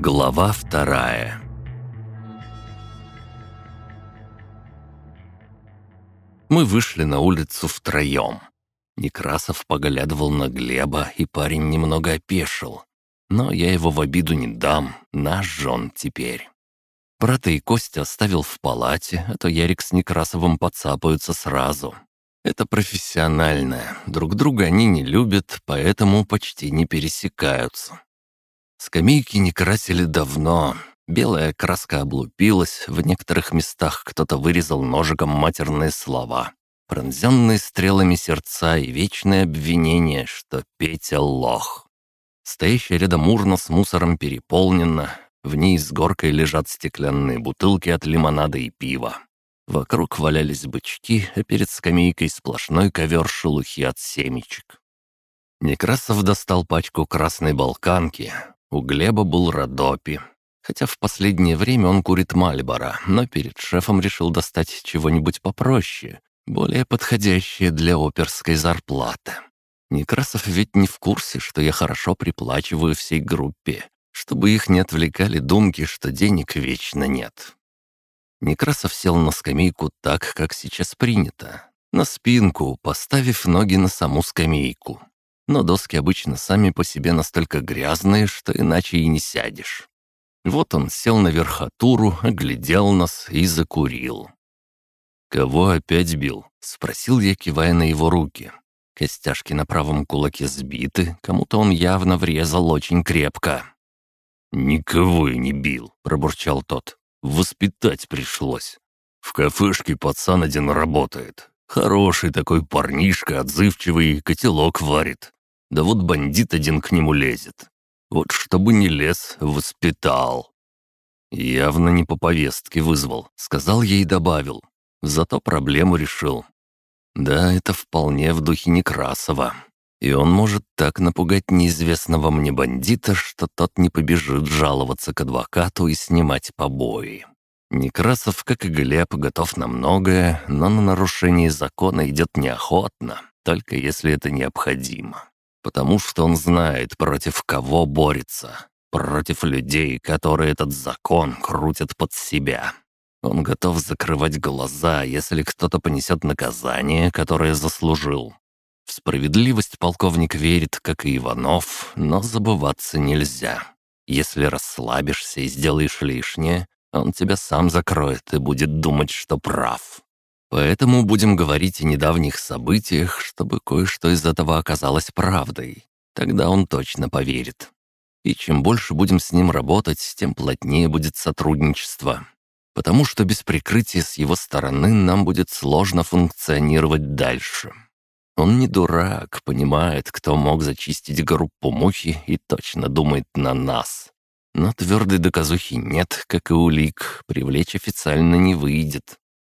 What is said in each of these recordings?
Глава вторая Мы вышли на улицу втроем. Некрасов поглядывал на Глеба, и парень немного опешил. Но я его в обиду не дам, наш жен теперь. Брата и Костя оставил в палате, а то Ярик с Некрасовым подцапаются сразу. Это профессионально, друг друга они не любят, поэтому почти не пересекаются. Скамейки не красили давно, белая краска облупилась, в некоторых местах кто-то вырезал ножиком матерные слова. Пронзенные стрелами сердца и вечное обвинение, что Петя лох. Стоящая рядом урна с мусором переполнена, в ней с горкой лежат стеклянные бутылки от лимонада и пива. Вокруг валялись бычки, а перед скамейкой сплошной ковер шелухи от семечек. Некрасов достал пачку красной балканки. У Глеба был Родопи. Хотя в последнее время он курит Мальбора, но перед шефом решил достать чего-нибудь попроще, более подходящее для оперской зарплаты. Некрасов ведь не в курсе, что я хорошо приплачиваю всей группе, чтобы их не отвлекали думки, что денег вечно нет. Некрасов сел на скамейку так, как сейчас принято, на спинку, поставив ноги на саму скамейку. Но доски обычно сами по себе настолько грязные, что иначе и не сядешь. Вот он сел на верхотуру, оглядел нас и закурил. «Кого опять бил?» — спросил я, кивая на его руки. Костяшки на правом кулаке сбиты, кому-то он явно врезал очень крепко. «Никого я не бил», — пробурчал тот. «Воспитать пришлось. В кафешке пацан один работает. Хороший такой парнишка, отзывчивый, котелок варит. Да вот бандит один к нему лезет. Вот чтобы не лез, воспитал». «Явно не по повестке вызвал», — сказал ей и добавил. Зато проблему решил. Да, это вполне в духе Некрасова. И он может так напугать неизвестного мне бандита, что тот не побежит жаловаться к адвокату и снимать побои. Некрасов, как и Глеб, готов на многое, но на нарушение закона идет неохотно, только если это необходимо. Потому что он знает, против кого борется. Против людей, которые этот закон крутят под себя. Он готов закрывать глаза, если кто-то понесет наказание, которое заслужил. В справедливость полковник верит, как и Иванов, но забываться нельзя. Если расслабишься и сделаешь лишнее, он тебя сам закроет и будет думать, что прав. Поэтому будем говорить о недавних событиях, чтобы кое-что из этого оказалось правдой. Тогда он точно поверит. И чем больше будем с ним работать, тем плотнее будет сотрудничество. Потому что без прикрытия с его стороны нам будет сложно функционировать дальше. Он не дурак, понимает, кто мог зачистить группу мухи и точно думает на нас. Но твердой доказухи нет, как и улик, привлечь официально не выйдет.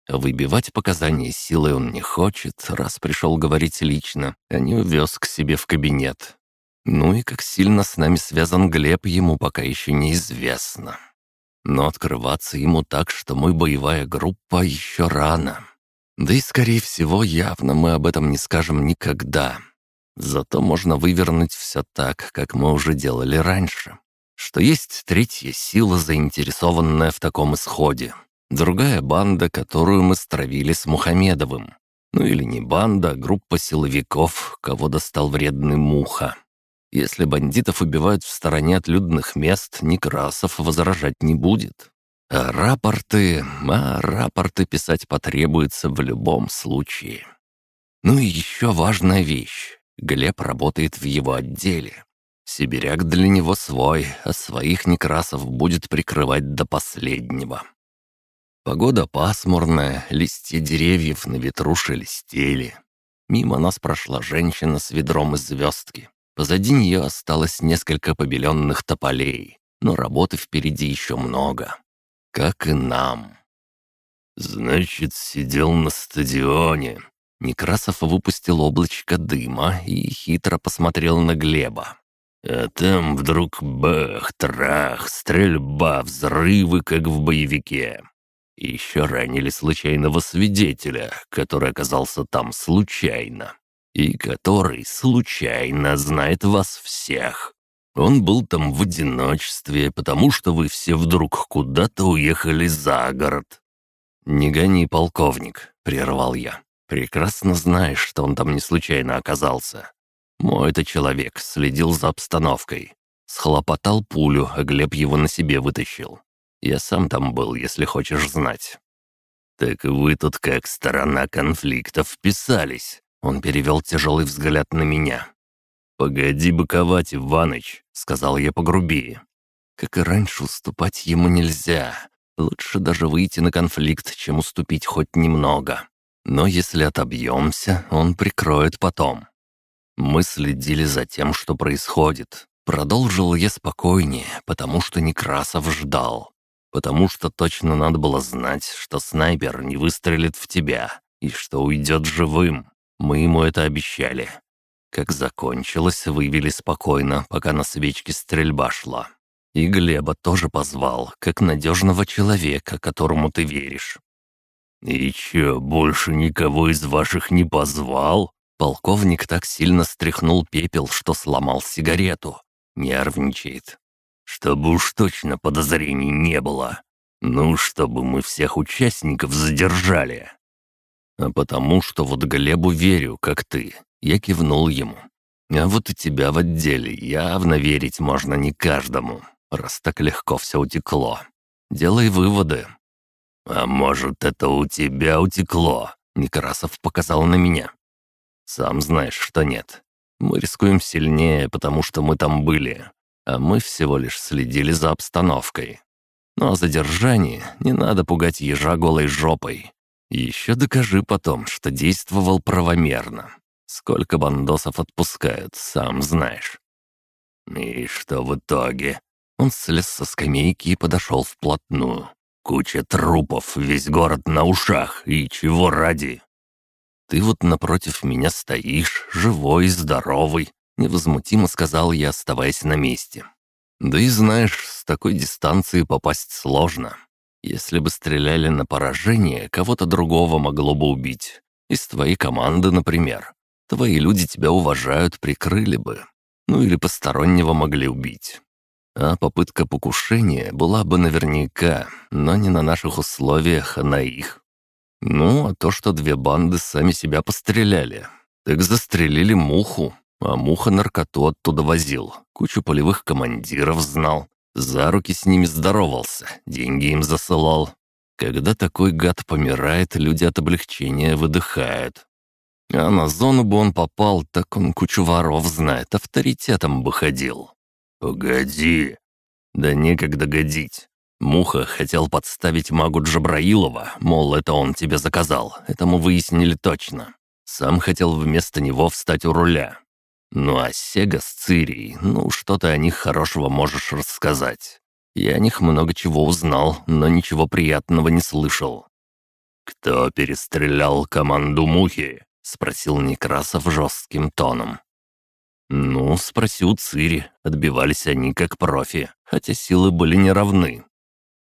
Выбивать показания силой он не хочет, раз пришел говорить лично, а не увез к себе в кабинет. Ну и как сильно с нами связан Глеб, ему пока еще неизвестно. Но открываться ему так, что мы боевая группа, еще рано. Да и, скорее всего, явно мы об этом не скажем никогда. Зато можно вывернуть все так, как мы уже делали раньше. Что есть третья сила, заинтересованная в таком исходе. Другая банда, которую мы стравили с Мухамедовым. Ну или не банда, а группа силовиков, кого достал вредный Муха. Если бандитов убивают в стороне от людных мест, Некрасов возражать не будет. А рапорты... А рапорты писать потребуется в любом случае. Ну и еще важная вещь. Глеб работает в его отделе. Сибиряк для него свой, а своих Некрасов будет прикрывать до последнего. Погода пасмурная, листья деревьев на ветру шелестели. Мимо нас прошла женщина с ведром из звездки. Позади нее осталось несколько побеленных тополей, но работы впереди еще много как и нам. «Значит, сидел на стадионе». Некрасов выпустил облачко дыма и хитро посмотрел на Глеба. А там вдруг бах, трах, стрельба, взрывы, как в боевике. И еще ранили случайного свидетеля, который оказался там случайно. И который случайно знает вас всех. Он был там в одиночестве, потому что вы все вдруг куда-то уехали за город». «Не гони, полковник», — прервал я. «Прекрасно знаешь, что он там не случайно оказался. Мой-то человек следил за обстановкой. Схлопотал пулю, а Глеб его на себе вытащил. Я сам там был, если хочешь знать». «Так вы тут как сторона конфликта вписались», — он перевел тяжелый взгляд на меня. «Погоди быковать, Иваныч», — сказал я погрубее. Как и раньше, уступать ему нельзя. Лучше даже выйти на конфликт, чем уступить хоть немного. Но если отобьемся, он прикроет потом. Мы следили за тем, что происходит. Продолжил я спокойнее, потому что Некрасов ждал. Потому что точно надо было знать, что снайпер не выстрелит в тебя и что уйдет живым. Мы ему это обещали. Как закончилось, вывели спокойно, пока на свечке стрельба шла. И Глеба тоже позвал, как надежного человека, которому ты веришь. «И чё, больше никого из ваших не позвал?» Полковник так сильно стряхнул пепел, что сломал сигарету. Нервничает. «Чтобы уж точно подозрений не было. Ну, чтобы мы всех участников задержали». «А потому что вот Глебу верю, как ты. Я кивнул ему. «А вот и тебя в отделе явно верить можно не каждому, раз так легко все утекло. Делай выводы». «А может, это у тебя утекло?» Некрасов показал на меня. «Сам знаешь, что нет. Мы рискуем сильнее, потому что мы там были, а мы всего лишь следили за обстановкой. Ну а задержание не надо пугать ежа голой жопой. Еще докажи потом, что действовал правомерно. Сколько бандосов отпускают, сам знаешь». «И что в итоге?» Он слез со скамейки и подошел вплотную. «Куча трупов, весь город на ушах, и чего ради?» «Ты вот напротив меня стоишь, живой, здоровый», — невозмутимо сказал я, оставаясь на месте. «Да и знаешь, с такой дистанции попасть сложно. Если бы стреляли на поражение, кого-то другого могло бы убить. Из твоей команды, например. Твои люди тебя уважают, прикрыли бы. Ну или постороннего могли убить. А попытка покушения была бы наверняка, но не на наших условиях, а на их. Ну, а то, что две банды сами себя постреляли. Так застрелили муху, а муха наркоту оттуда возил. Кучу полевых командиров знал. За руки с ними здоровался, деньги им засылал. Когда такой гад помирает, люди от облегчения выдыхают. А на зону бы он попал, так он кучу воров знает, авторитетом бы ходил. «Погоди!» «Да некогда годить. Муха хотел подставить магу Джабраилова, мол, это он тебе заказал, это мы выяснили точно. Сам хотел вместо него встать у руля. Ну а Сега с Цирией, ну что ты о них хорошего можешь рассказать? Я о них много чего узнал, но ничего приятного не слышал. Кто перестрелял команду Мухи? — спросил Некрасов жестким тоном. «Ну, спроси у Цири. Отбивались они как профи, хотя силы были неравны».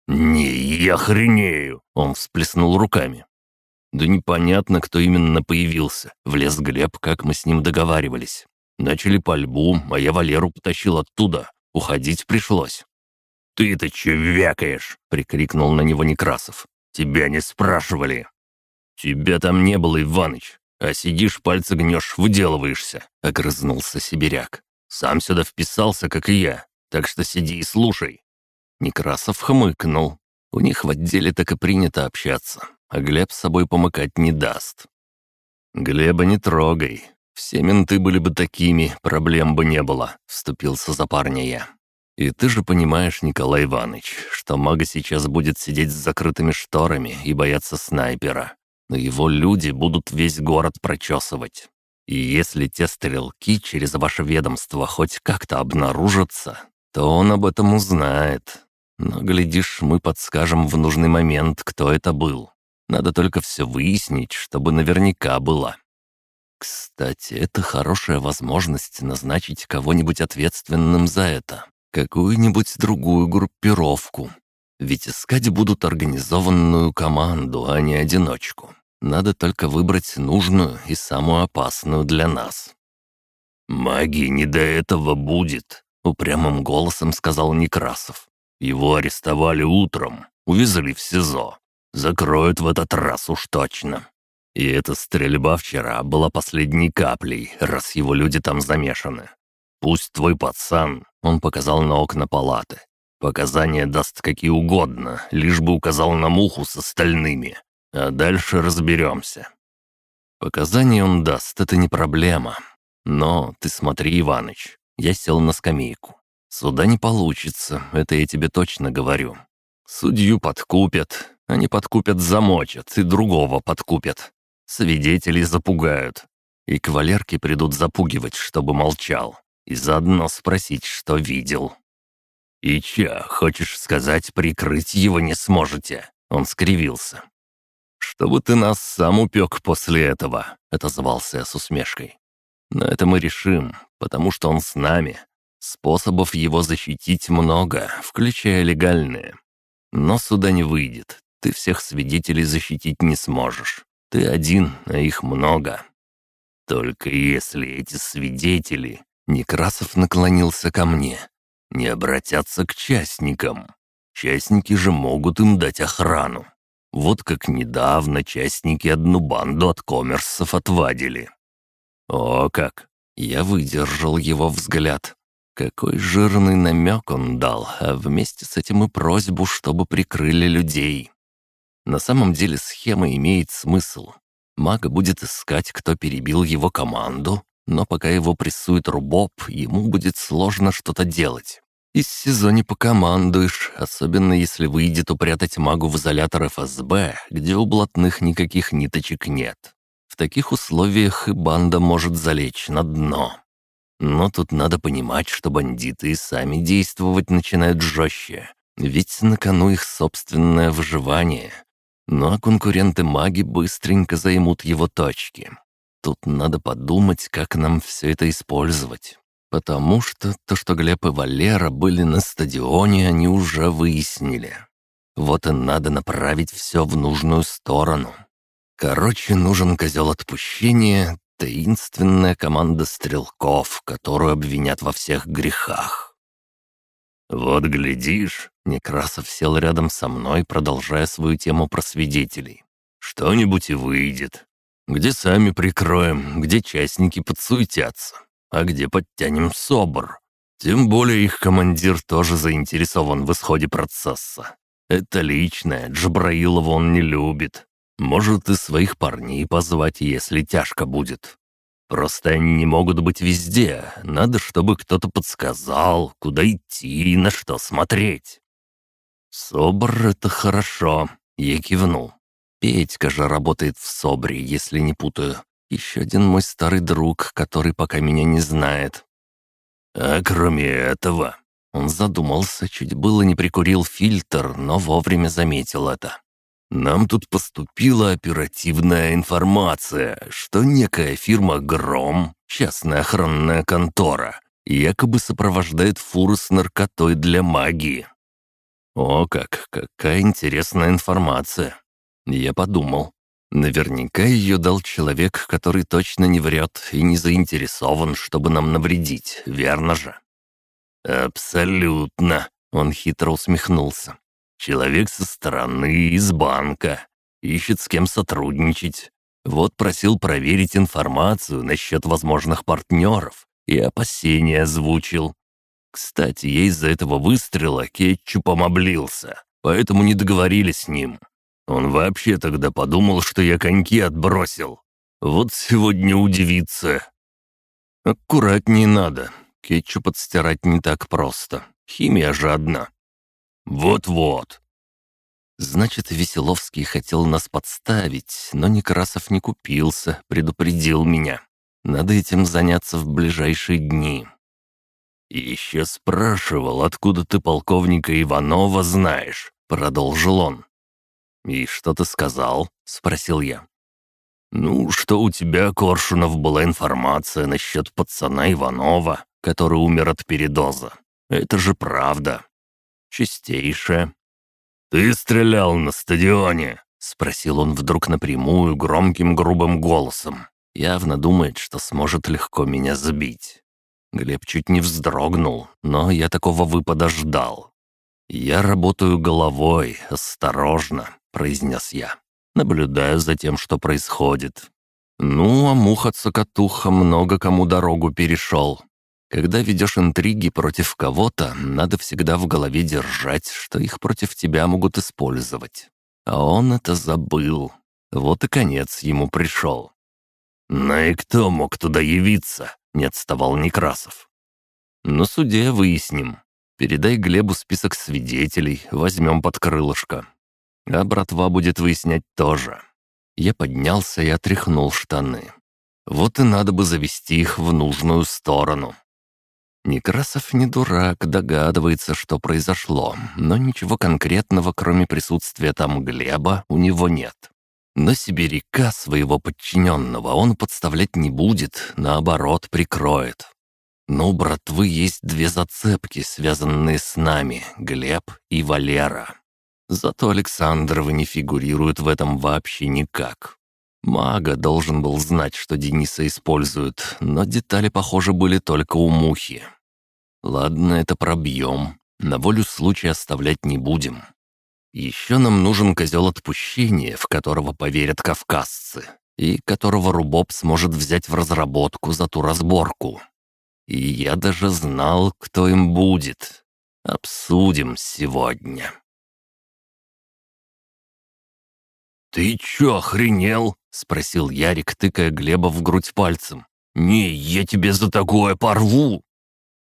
«Не, я хренею!» — он всплеснул руками. «Да непонятно, кто именно появился. Влез Глеб, как мы с ним договаривались. Начали пальбу, а я Валеру потащил оттуда. Уходить пришлось». «Ты-то че вякаешь?» — прикрикнул на него Некрасов. «Тебя не спрашивали». «Тебя там не было, Иваныч. «А сидишь, пальцы гнешь, выделываешься», — огрызнулся сибиряк. «Сам сюда вписался, как и я, так что сиди и слушай». Некрасов хмыкнул. У них в отделе так и принято общаться, а Глеб с собой помыкать не даст. «Глеба не трогай. Все менты были бы такими, проблем бы не было», — вступился за парня я. «И ты же понимаешь, Николай Иванович, что мага сейчас будет сидеть с закрытыми шторами и бояться снайпера но его люди будут весь город прочесывать. И если те стрелки через ваше ведомство хоть как-то обнаружатся, то он об этом узнает. Но, глядишь, мы подскажем в нужный момент, кто это был. Надо только все выяснить, чтобы наверняка было. Кстати, это хорошая возможность назначить кого-нибудь ответственным за это. Какую-нибудь другую группировку. Ведь искать будут организованную команду, а не одиночку. Надо только выбрать нужную и самую опасную для нас. «Магии не до этого будет», — упрямым голосом сказал Некрасов. «Его арестовали утром, увезли в СИЗО. Закроют в этот раз уж точно. И эта стрельба вчера была последней каплей, раз его люди там замешаны. Пусть твой пацан, он показал на окна палаты, показания даст какие угодно, лишь бы указал на муху с остальными, а дальше разберемся. Показания он даст, это не проблема. Но ты смотри, Иваныч, я сел на скамейку. Суда не получится, это я тебе точно говорю. Судью подкупят, они подкупят замочат и другого подкупят. Свидетелей запугают. И кавалерки придут запугивать, чтобы молчал. И заодно спросить, что видел. «И ча, хочешь сказать, прикрыть его не сможете?» Он скривился. «Чтобы ты нас сам упек после этого», — отозвался я с усмешкой. «Но это мы решим, потому что он с нами. Способов его защитить много, включая легальные. Но сюда не выйдет, ты всех свидетелей защитить не сможешь. Ты один, а их много. Только если эти свидетели...» Некрасов наклонился ко мне. «Не обратятся к частникам. Частники же могут им дать охрану. Вот как недавно частники одну банду от коммерсов отвадили». «О как!» Я выдержал его взгляд. Какой жирный намек он дал, а вместе с этим и просьбу, чтобы прикрыли людей. На самом деле схема имеет смысл. Мага будет искать, кто перебил его команду, но пока его прессует Рубоб, ему будет сложно что-то делать. Из СИЗО не покомандуешь, особенно если выйдет упрятать магу в изолятор ФСБ, где у блатных никаких ниточек нет. В таких условиях и банда может залечь на дно. Но тут надо понимать, что бандиты и сами действовать начинают жестче, ведь на кону их собственное выживание, но конкуренты-маги быстренько займут его точки. Тут надо подумать, как нам все это использовать. Потому что то, что Глеб и Валера были на стадионе, они уже выяснили. Вот и надо направить все в нужную сторону. Короче, нужен козел отпущения, таинственная команда стрелков, которую обвинят во всех грехах. «Вот глядишь», — Некрасов сел рядом со мной, продолжая свою тему про свидетелей. «Что-нибудь и выйдет. Где сами прикроем, где частники подсуетятся, а где подтянем СОБР. Тем более их командир тоже заинтересован в исходе процесса. Это личное, Джабраилова он не любит. Может и своих парней позвать, если тяжко будет. Просто они не могут быть везде. Надо, чтобы кто-то подсказал, куда идти и на что смотреть. «Собр — это хорошо», — я кивнул. «Петька же работает в Собре, если не путаю. Еще один мой старый друг, который пока меня не знает». «А кроме этого...» Он задумался, чуть было не прикурил фильтр, но вовремя заметил это. Нам тут поступила оперативная информация, что некая фирма «Гром», частная охранная контора, якобы сопровождает фуры с наркотой для магии. О как, какая интересная информация. Я подумал. Наверняка ее дал человек, который точно не врет и не заинтересован, чтобы нам навредить, верно же? «Абсолютно», — он хитро усмехнулся. Человек со стороны, из банка. Ищет с кем сотрудничать. Вот просил проверить информацию насчет возможных партнеров и опасения озвучил. Кстати, я из-за этого выстрела кетчупом облился, поэтому не договорились с ним. Он вообще тогда подумал, что я коньки отбросил. Вот сегодня удивится. Аккуратнее надо. Кетчуп отстирать не так просто. Химия же одна. «Вот-вот». Значит, Веселовский хотел нас подставить, но Некрасов не купился, предупредил меня. Надо этим заняться в ближайшие дни. «И еще спрашивал, откуда ты полковника Иванова знаешь?» — продолжил он. «И что ты сказал?» — спросил я. «Ну, что у тебя, Коршунов, была информация насчет пацана Иванова, который умер от передоза. Это же правда чистейшая». «Ты стрелял на стадионе?» — спросил он вдруг напрямую, громким грубым голосом. Явно думает, что сможет легко меня сбить. Глеб чуть не вздрогнул, но я такого выпада ждал. «Я работаю головой, осторожно», — произнес я. «Наблюдаю за тем, что происходит. Ну, а муха-цокотуха много кому дорогу перешел. Когда ведешь интриги против кого-то, надо всегда в голове держать, что их против тебя могут использовать. А он это забыл. Вот и конец ему пришел. «Ну и кто мог туда явиться?» — не отставал Некрасов. «На суде выясним. Передай Глебу список свидетелей, возьмем под крылышко. А братва будет выяснять тоже». Я поднялся и отряхнул штаны. Вот и надо бы завести их в нужную сторону. Некрасов не дурак, догадывается, что произошло, но ничего конкретного, кроме присутствия там Глеба, у него нет. Но сибиряка своего подчиненного он подставлять не будет, наоборот, прикроет. Но у братвы есть две зацепки, связанные с нами — Глеб и Валера. Зато Александровы не фигурируют в этом вообще никак. Мага должен был знать, что Дениса используют, но детали, похоже, были только у Мухи. Ладно, это пробьем. На волю случая оставлять не будем. Еще нам нужен козел отпущения, в которого поверят кавказцы, и которого Рубоб сможет взять в разработку за ту разборку. И я даже знал, кто им будет. Обсудим сегодня. «Ты чё, охренел?» — спросил Ярик, тыкая Глеба в грудь пальцем. «Не, я тебе за такое порву!»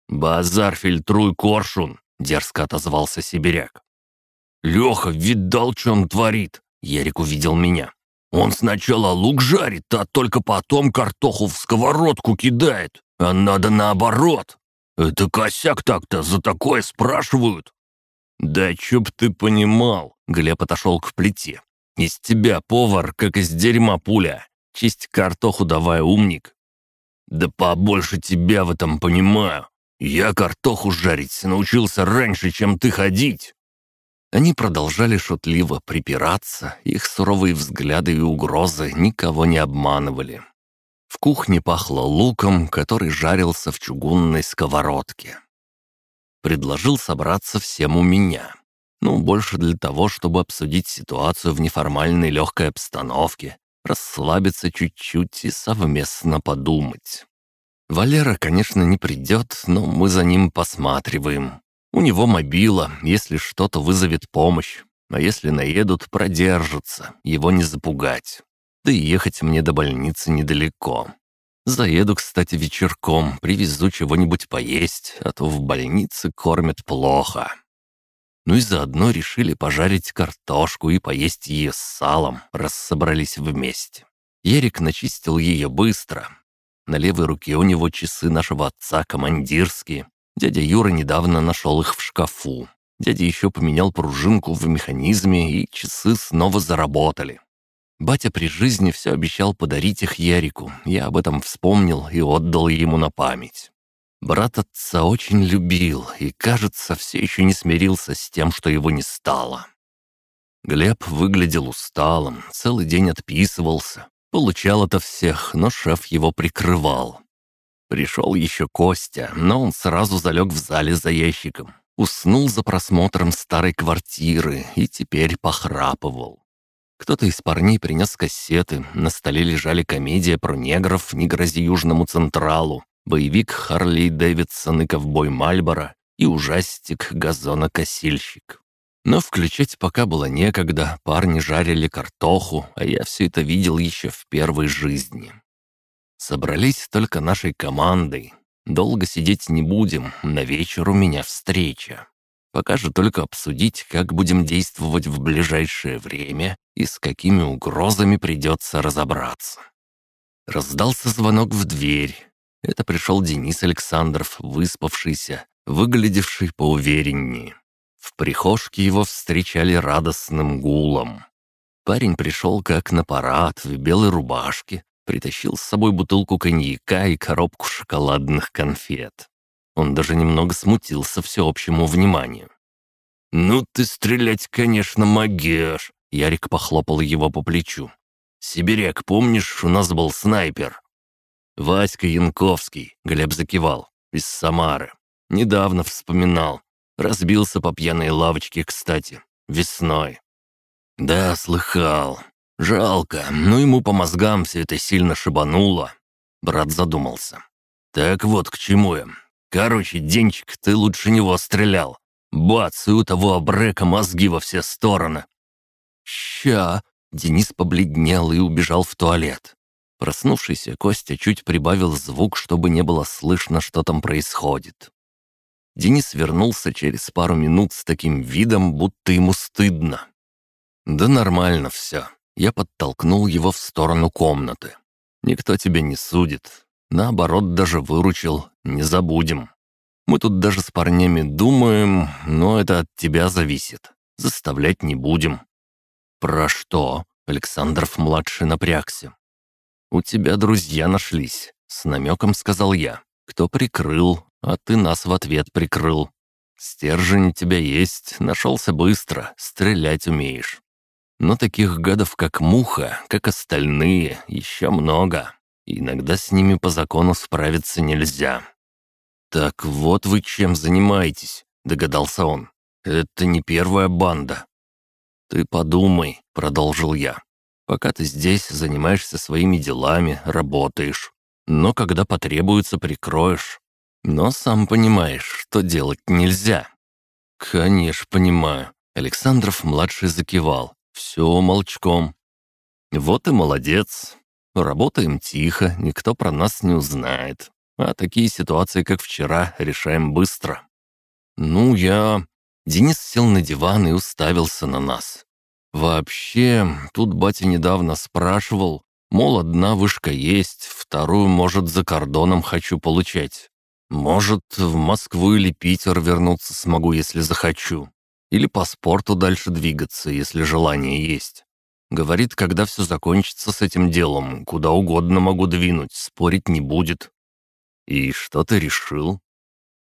«Базар фильтруй, коршун!» — дерзко отозвался сибиряк. «Леха, видал, что он творит?» — Ярик увидел меня. «Он сначала лук жарит, а только потом картоху в сковородку кидает, а надо наоборот. Это косяк так-то, за такое спрашивают». «Да чё б ты понимал!» — Глеб отошел к плите. Из тебя, повар, как из дерьма пуля. Чисть картоху давай, умник. Да побольше тебя в этом понимаю. Я картоху жарить научился раньше, чем ты ходить. Они продолжали шутливо припираться, их суровые взгляды и угрозы никого не обманывали. В кухне пахло луком, который жарился в чугунной сковородке. Предложил собраться всем у меня. Ну, больше для того, чтобы обсудить ситуацию в неформальной легкой обстановке, расслабиться чуть-чуть и совместно подумать. Валера, конечно, не придет, но мы за ним посматриваем. У него мобила, если что-то вызовет помощь, а если наедут, продержится, его не запугать. Да и ехать мне до больницы недалеко. Заеду, кстати, вечерком, привезу чего-нибудь поесть, а то в больнице кормят плохо. Ну и заодно решили пожарить картошку и поесть ее с салом, раз собрались вместе. Ерик начистил ее быстро. На левой руке у него часы нашего отца командирские. Дядя Юра недавно нашел их в шкафу. Дядя еще поменял пружинку в механизме, и часы снова заработали. Батя при жизни все обещал подарить их Ярику. Я об этом вспомнил и отдал ему на память. Брат отца очень любил и, кажется, все еще не смирился с тем, что его не стало. Глеб выглядел усталым, целый день отписывался. Получал это всех, но шеф его прикрывал. Пришел еще Костя, но он сразу залег в зале за ящиком. Уснул за просмотром старой квартиры и теперь похрапывал. Кто-то из парней принес кассеты, на столе лежали комедия про негров «Не грози Южному Централу», боевик Харли Дэвидсон и ковбой Мальборо и ужастик газонокосильщик. Но включать пока было некогда, парни жарили картоху, а я все это видел еще в первой жизни. Собрались только нашей командой. Долго сидеть не будем, на вечер у меня встреча. Пока же только обсудить, как будем действовать в ближайшее время и с какими угрозами придется разобраться. Раздался звонок в дверь. Это пришел Денис Александров, выспавшийся, выглядевший поувереннее. В прихожке его встречали радостным гулом. Парень пришел как на парад в белой рубашке, притащил с собой бутылку коньяка и коробку шоколадных конфет. Он даже немного смутился всеобщему вниманию. «Ну ты стрелять, конечно, могешь!» Ярик похлопал его по плечу. «Сибиряк, помнишь, у нас был снайпер? «Васька Янковский», — Глеб закивал. из Самары. Недавно вспоминал. Разбился по пьяной лавочке, кстати, весной. Да, слыхал. Жалко, но ему по мозгам все это сильно шибануло. Брат задумался. Так вот, к чему я. Короче, Денчик, ты лучше него стрелял. Бац, и у того обрека мозги во все стороны. Ща. Денис побледнел и убежал в туалет. Проснувшийся Костя чуть прибавил звук, чтобы не было слышно, что там происходит. Денис вернулся через пару минут с таким видом, будто ему стыдно. «Да нормально все». Я подтолкнул его в сторону комнаты. «Никто тебя не судит. Наоборот, даже выручил. Не забудем. Мы тут даже с парнями думаем, но это от тебя зависит. Заставлять не будем». «Про что?» — Александров-младший напрягся. «У тебя друзья нашлись», — с намеком сказал я. «Кто прикрыл, а ты нас в ответ прикрыл. Стержень у тебя есть, нашелся быстро, стрелять умеешь. Но таких гадов, как Муха, как остальные, еще много. иногда с ними по закону справиться нельзя. «Так вот вы чем занимаетесь», — догадался он. «Это не первая банда». «Ты подумай», — продолжил я. «Пока ты здесь занимаешься своими делами, работаешь. Но когда потребуется, прикроешь. Но сам понимаешь, что делать нельзя». «Конечно, понимаю». Александров-младший закивал. Все молчком. Вот и молодец. Работаем тихо, никто про нас не узнает. А такие ситуации, как вчера, решаем быстро. Ну, я... Денис сел на диван и уставился на нас. Вообще, тут батя недавно спрашивал, мол, одна вышка есть, вторую, может, за кордоном хочу получать. Может, в Москву или Питер вернуться смогу, если захочу. Или по спорту дальше двигаться, если желание есть. Говорит, когда все закончится с этим делом, куда угодно могу двинуть, спорить не будет. И что ты решил?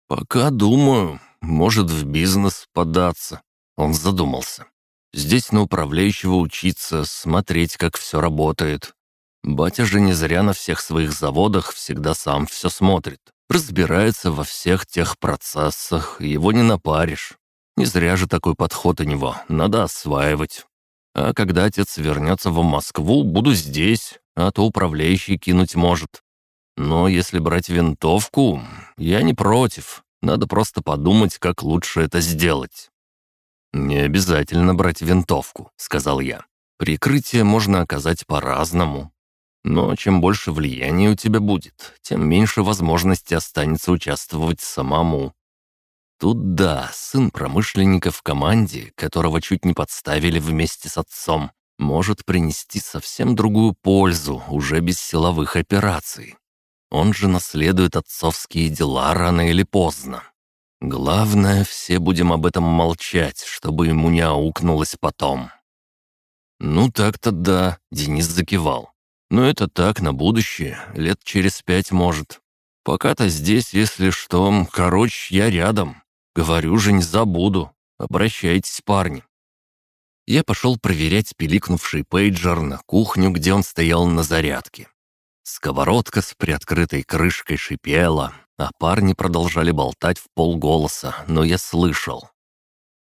Пока думаю, может в бизнес податься. Он задумался. Здесь на управляющего учиться, смотреть, как все работает. Батя же не зря на всех своих заводах всегда сам все смотрит. Разбирается во всех тех процессах, его не напаришь. Не зря же такой подход у него, надо осваивать. А когда отец вернется в Москву, буду здесь, а то управляющий кинуть может. Но если брать винтовку, я не против. Надо просто подумать, как лучше это сделать. «Не обязательно брать винтовку», — сказал я. «Прикрытие можно оказать по-разному. Но чем больше влияния у тебя будет, тем меньше возможности останется участвовать самому. Тут да, сын промышленника в команде, которого чуть не подставили вместе с отцом, может принести совсем другую пользу уже без силовых операций. Он же наследует отцовские дела рано или поздно. Главное, все будем об этом молчать, чтобы ему не аукнулось потом. «Ну так-то да», — Денис закивал. «Но это так, на будущее, лет через пять может. Пока-то здесь, если что, короче, я рядом. Говорю же, не забуду. Обращайтесь, парни. Я пошел проверять пиликнувший пейджер на кухню, где он стоял на зарядке. Сковородка с приоткрытой крышкой шипела, а парни продолжали болтать в полголоса, но я слышал.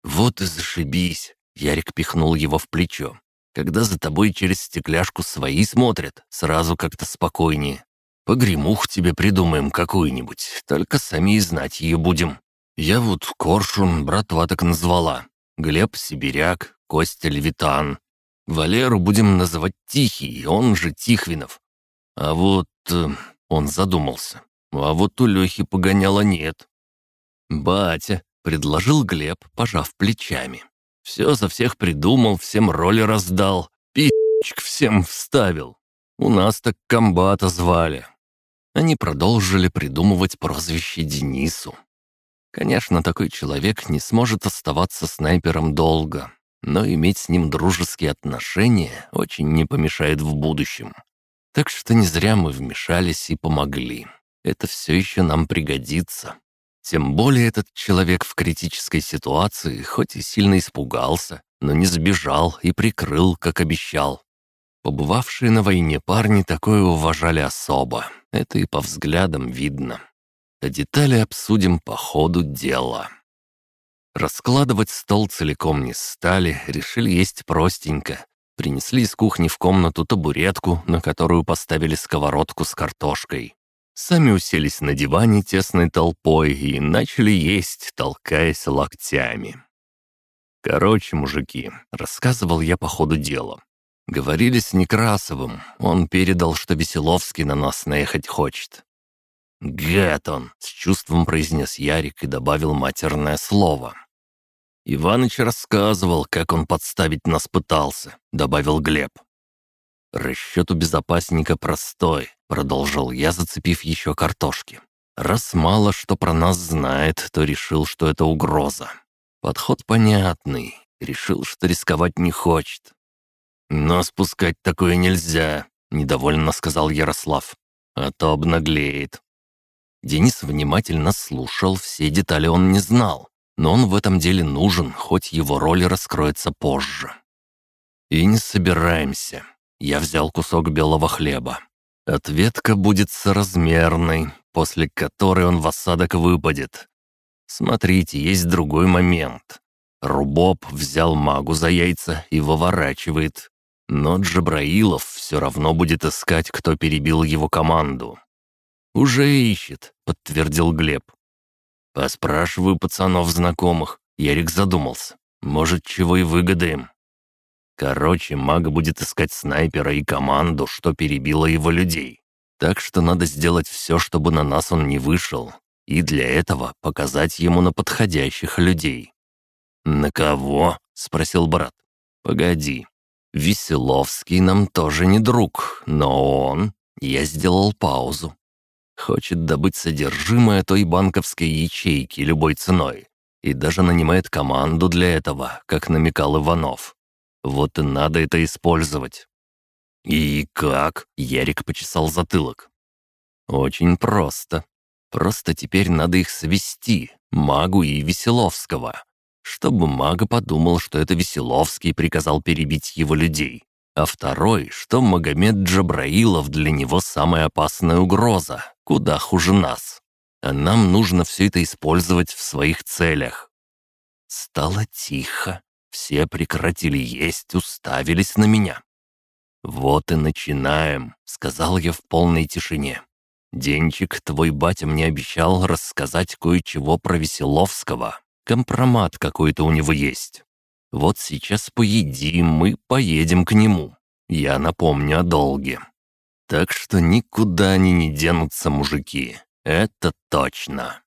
«Вот и зашибись!» — Ярик пихнул его в плечо. «Когда за тобой через стекляшку свои смотрят, сразу как-то спокойнее. Погремух тебе придумаем какую-нибудь, только сами и знать ее будем. Я вот Коршун, братва так назвала. Глеб Сибиряк, Костя Левитан. Валеру будем называть Тихий, он же Тихвинов. А вот... Э, он задумался. А вот у Лехи погоняла нет. «Батя», — предложил Глеб, пожав плечами. «Все за всех придумал, всем роли раздал, пи***чик всем вставил. У нас так комбата звали». Они продолжили придумывать прозвище Денису. Конечно, такой человек не сможет оставаться снайпером долго, но иметь с ним дружеские отношения очень не помешает в будущем. Так что не зря мы вмешались и помогли. Это все еще нам пригодится. Тем более этот человек в критической ситуации хоть и сильно испугался, но не сбежал и прикрыл, как обещал. Побывавшие на войне парни такое уважали особо. Это и по взглядам видно. А детали обсудим по ходу дела. Раскладывать стол целиком не стали, решили есть простенько. Принесли из кухни в комнату табуретку, на которую поставили сковородку с картошкой. Сами уселись на диване тесной толпой и начали есть, толкаясь локтями. «Короче, мужики», — рассказывал я по ходу дела. Говорили с Некрасовым, он передал, что Веселовский на нас наехать хочет. «Гад он!» — с чувством произнес Ярик и добавил матерное слово. «Иваныч рассказывал, как он подставить нас пытался», — добавил Глеб. «Расчет у безопасника простой», — продолжил я, зацепив еще картошки. «Раз мало что про нас знает, то решил, что это угроза. Подход понятный. Решил, что рисковать не хочет. «Но спускать такое нельзя», — недовольно сказал Ярослав. «А то обнаглеет». Денис внимательно слушал, все детали он не знал, но он в этом деле нужен, хоть его роль раскроется позже. И не собираемся. Я взял кусок белого хлеба. Ответка будет соразмерной, после которой он в осадок выпадет. Смотрите, есть другой момент. Рубоб взял магу за яйца и выворачивает. Но Джабраилов все равно будет искать, кто перебил его команду. «Уже ищет», — подтвердил Глеб. «Поспрашиваю пацанов знакомых». Ярик задумался. «Может, чего и выгадаем?» Короче, маг будет искать снайпера и команду, что перебила его людей. Так что надо сделать все, чтобы на нас он не вышел. И для этого показать ему на подходящих людей. «На кого?» — спросил брат. «Погоди. Веселовский нам тоже не друг, но он...» Я сделал паузу. Хочет добыть содержимое той банковской ячейки любой ценой. И даже нанимает команду для этого, как намекал Иванов. Вот и надо это использовать. «И как?» — Ярик почесал затылок. «Очень просто. Просто теперь надо их свести, магу и Веселовского. Чтобы мага подумал, что это Веселовский приказал перебить его людей. А второй, что Магомед Джабраилов для него самая опасная угроза, куда хуже нас. А нам нужно все это использовать в своих целях. Стало тихо. Все прекратили есть, уставились на меня. «Вот и начинаем», — сказал я в полной тишине. «Денчик, твой батя мне обещал рассказать кое-чего про Веселовского. Компромат какой-то у него есть. Вот сейчас поедим и поедем к нему. Я напомню о долге. Так что никуда они не денутся, мужики. Это точно».